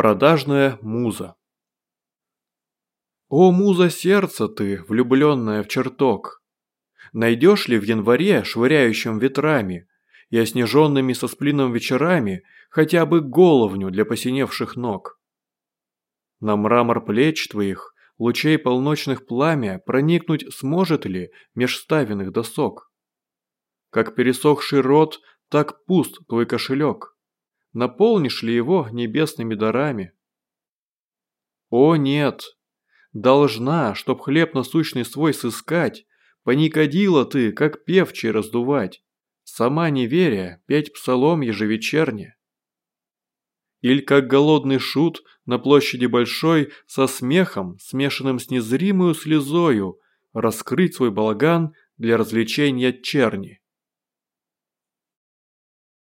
Продажная муза О, муза сердца ты, влюбленная в чертог! Найдешь ли в январе, швыряющим ветрами, и оснеженными со сплином вечерами хотя бы головню для посиневших ног? На мрамор плеч твоих, лучей полночных пламя проникнуть сможет ли меж ставенных досок? Как пересохший рот, так пуст твой кошелек наполнишь ли его небесными дарами? О нет, должна, чтоб хлеб насущный свой сыскать, Паникодила ты, как певчий раздувать, Сама не веря, петь псалом ежевечерне. Иль как голодный шут на площади большой Со смехом, смешанным с незримую слезою, Раскрыть свой балаган для развлечения черни.